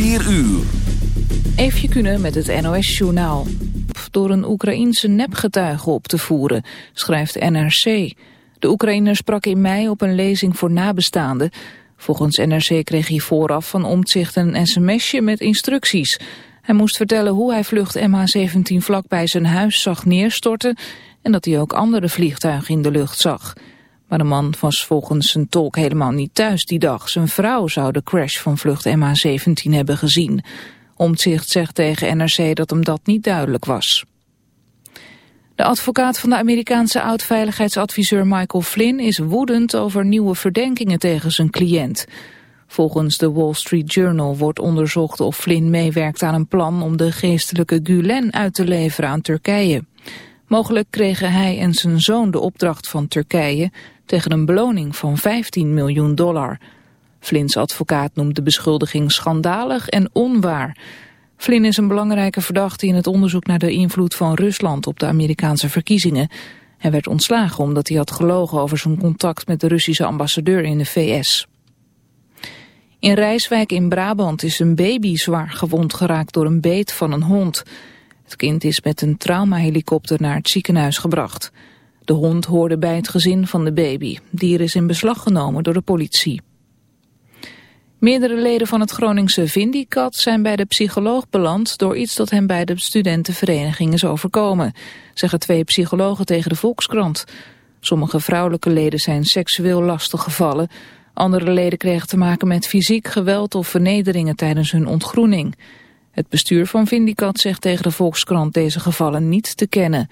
4 uur. Eefje Kunnen met het NOS-journaal. Door een Oekraïense nepgetuige op te voeren, schrijft NRC. De Oekraïner sprak in mei op een lezing voor nabestaanden. Volgens NRC kreeg hij vooraf van Omtzigt een sms'je met instructies. Hij moest vertellen hoe hij vlucht MH17 vlak bij zijn huis zag neerstorten... en dat hij ook andere vliegtuigen in de lucht zag... Maar de man was volgens zijn tolk helemaal niet thuis die dag. Zijn vrouw zou de crash van vlucht MH17 hebben gezien. Omtzigt zegt tegen NRC dat hem dat niet duidelijk was. De advocaat van de Amerikaanse oud-veiligheidsadviseur Michael Flynn is woedend over nieuwe verdenkingen tegen zijn cliënt. Volgens de Wall Street Journal wordt onderzocht of Flynn meewerkt aan een plan om de geestelijke Gulen uit te leveren aan Turkije. Mogelijk kregen hij en zijn zoon de opdracht van Turkije tegen een beloning van 15 miljoen dollar. Flynn's advocaat noemt de beschuldiging schandalig en onwaar. Flynn is een belangrijke verdachte in het onderzoek naar de invloed van Rusland op de Amerikaanse verkiezingen. Hij werd ontslagen omdat hij had gelogen over zijn contact met de Russische ambassadeur in de VS. In Rijswijk in Brabant is een baby zwaar gewond geraakt door een beet van een hond. Het kind is met een traumahelikopter naar het ziekenhuis gebracht. De hond hoorde bij het gezin van de baby. Dier is in beslag genomen door de politie. Meerdere leden van het Groningse Vindicat zijn bij de psycholoog beland door iets dat hen bij de studentenvereniging is overkomen, zeggen twee psychologen tegen de Volkskrant. Sommige vrouwelijke leden zijn seksueel lastig gevallen, andere leden kregen te maken met fysiek geweld of vernederingen tijdens hun ontgroening. Het bestuur van Vindicat zegt tegen de Volkskrant deze gevallen niet te kennen.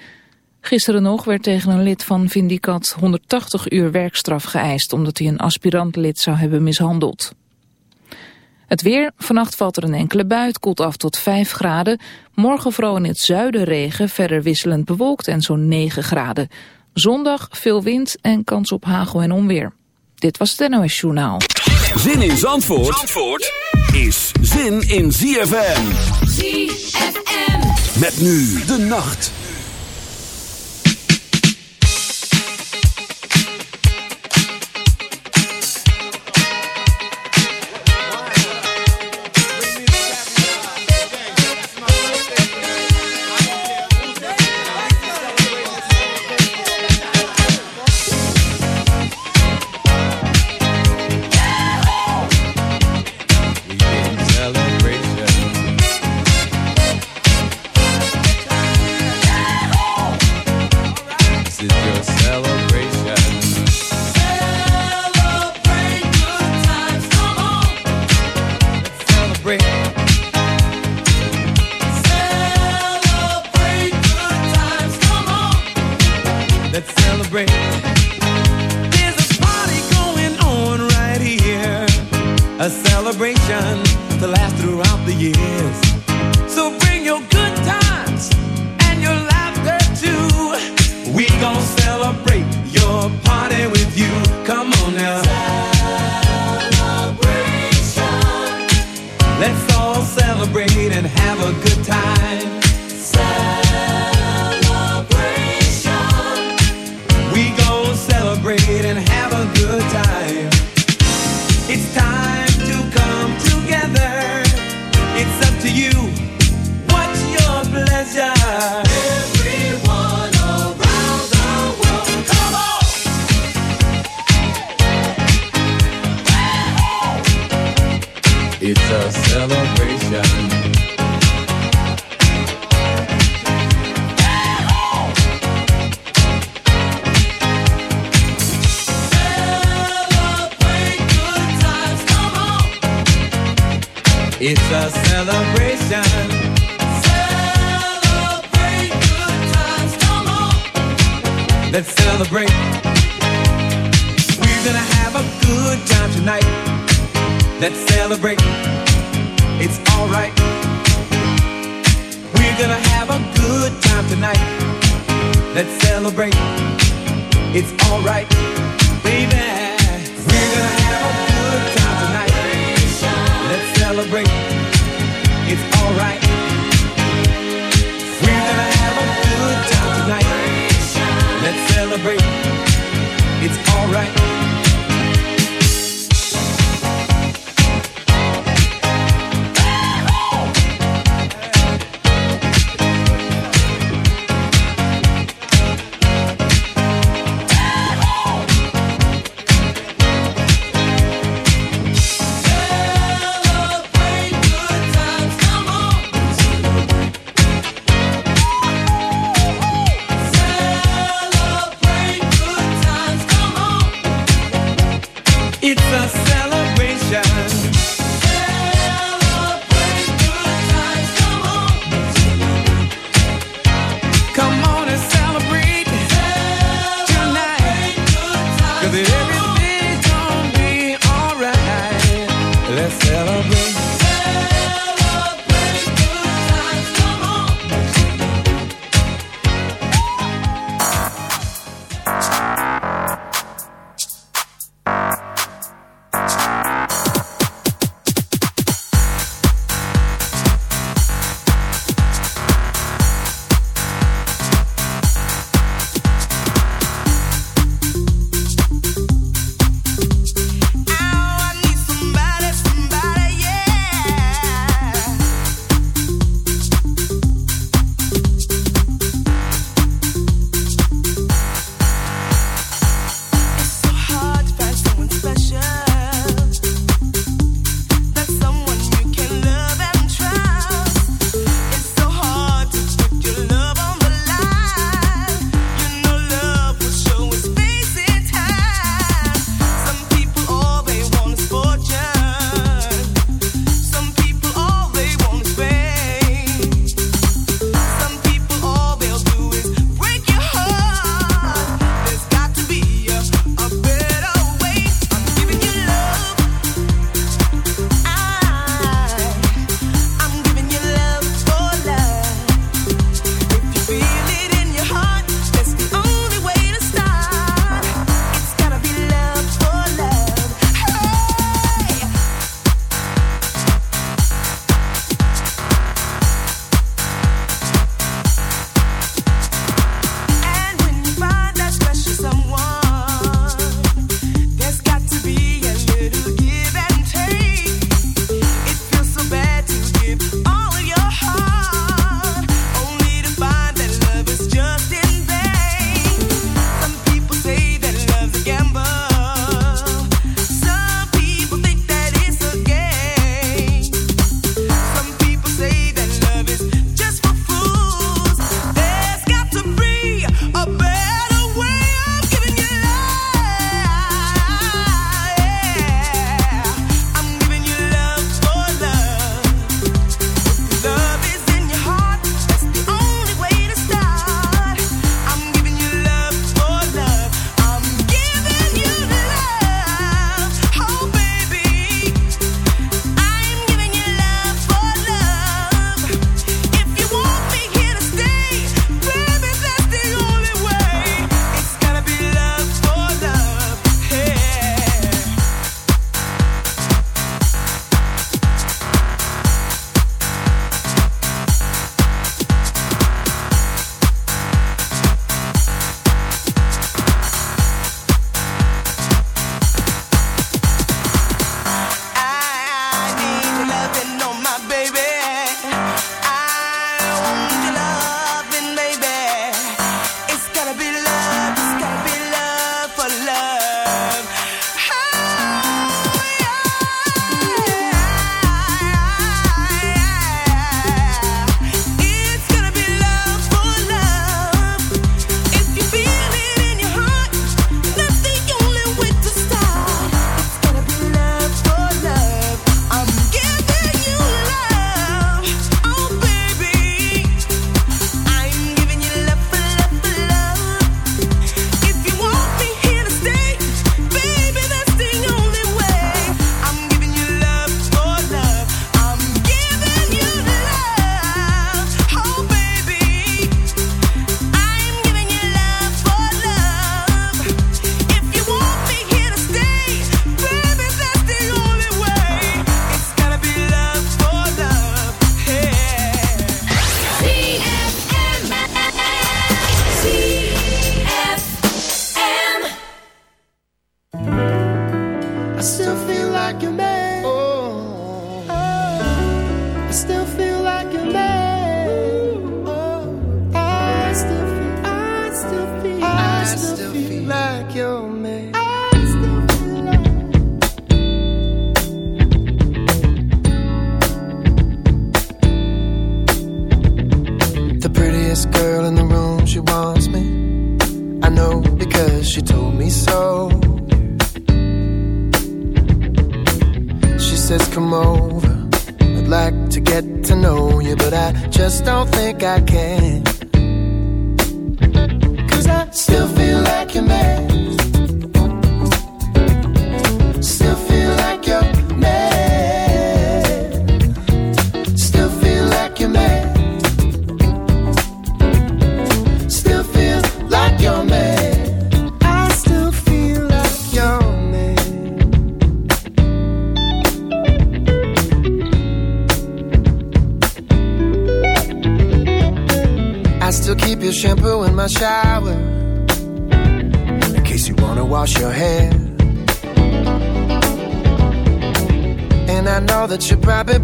Gisteren nog werd tegen een lid van Vindicat 180 uur werkstraf geëist... omdat hij een aspirantlid zou hebben mishandeld. Het weer, vannacht valt er een enkele bui, koelt af tot 5 graden. Morgen vooral in het zuiden regen, verder wisselend bewolkt en zo'n 9 graden. Zondag veel wind en kans op hagel en onweer. Dit was het NOS Journaal. Zin in Zandvoort, Zandvoort is zin in ZFM. ZFM. Met nu de nacht.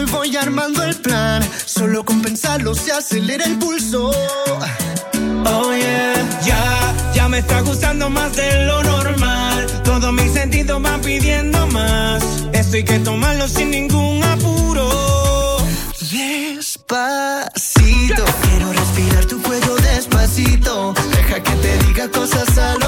y voy armando el plan. Solo con pensarlo se acelera el pulso. Oh yeah, ya, ya me está gustando más de lo normal. Todos mis sentidos van pidiendo más. Esto hay que tomarlo sin ningún apuro. Despacito, quiero respirar tu cuello despacito. Deja que te diga cosas al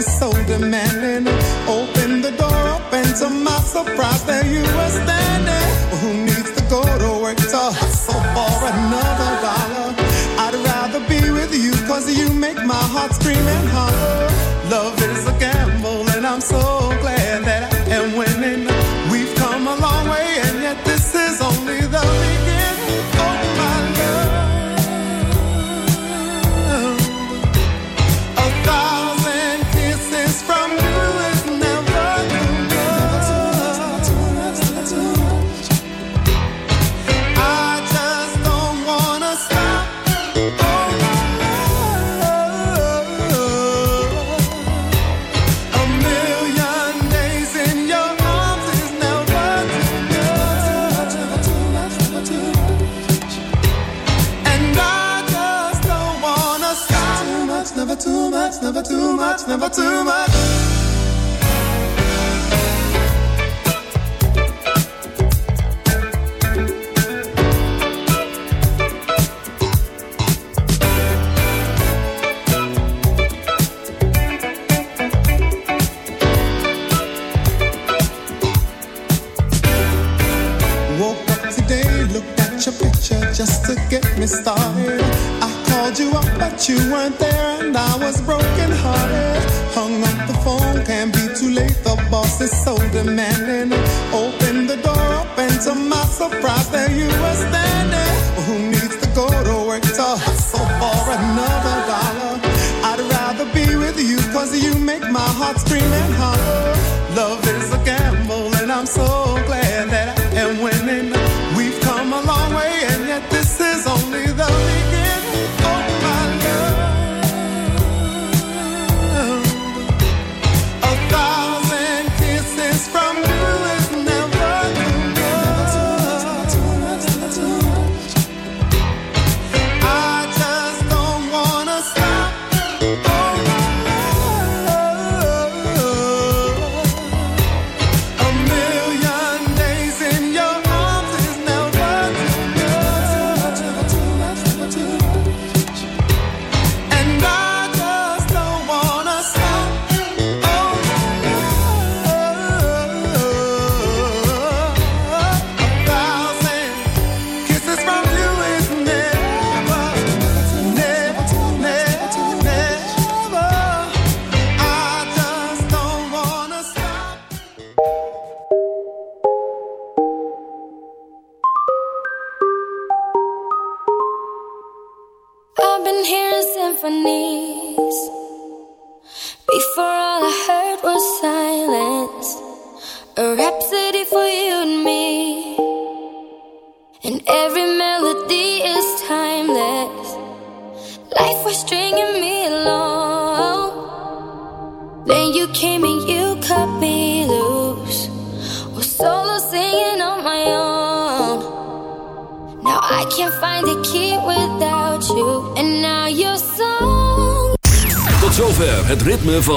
is so demanding. Open the door, open to my surprise, there you were standing.